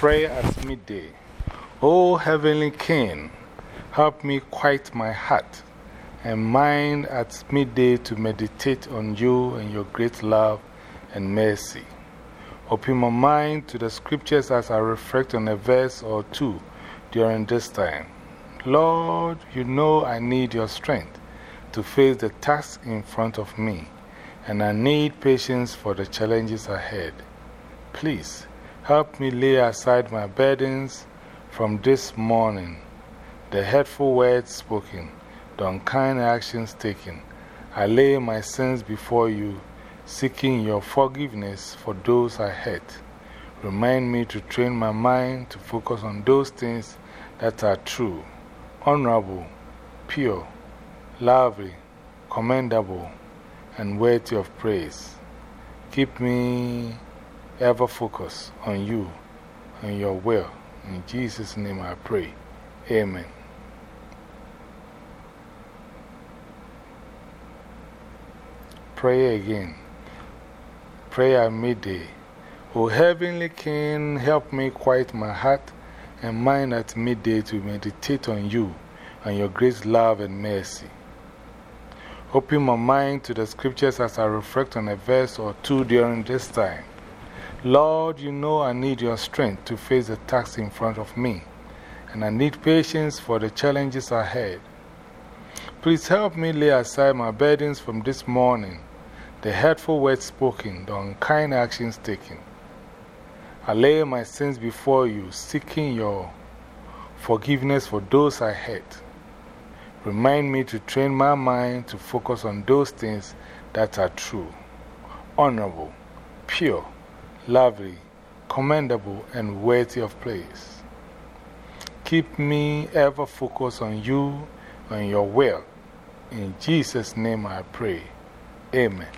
Prayer at midday. O Heavenly King, help me quiet my heart and mind at midday to meditate on you and your great love and mercy. Open my mind to the scriptures as I reflect on a verse or two during this time. Lord, you know I need your strength to face the tasks in front of me, and I need patience for the challenges ahead. Please Help me lay aside my burdens from this morning, the hurtful words spoken, the unkind actions taken. I lay my sins before you, seeking your forgiveness for those I hurt. Remind me to train my mind to focus on those things that are true, honorable, pure, lovely, commendable, and worthy of praise. Keep me ever focus on you and your will. In Jesus' name I pray. Amen. Pray again. Prayer at midday. O Heavenly King, help me quiet my heart and mind at midday to meditate on you and your great love and mercy. Open my mind to the scriptures as I reflect on a verse or two during this time. Lord, you know I need your strength to face the tasks in front of me, and I need patience for the challenges ahead. Please help me lay aside my burdens from this morning, the hurtful words spoken, the unkind actions taken. I lay my sins before you, seeking your forgiveness for those I hurt. Remind me to train my mind to focus on those things that are true, honorable, pure lovely, commendable, and worthy of praise. Keep me ever focused on you and your will. In Jesus' name I pray. Amen.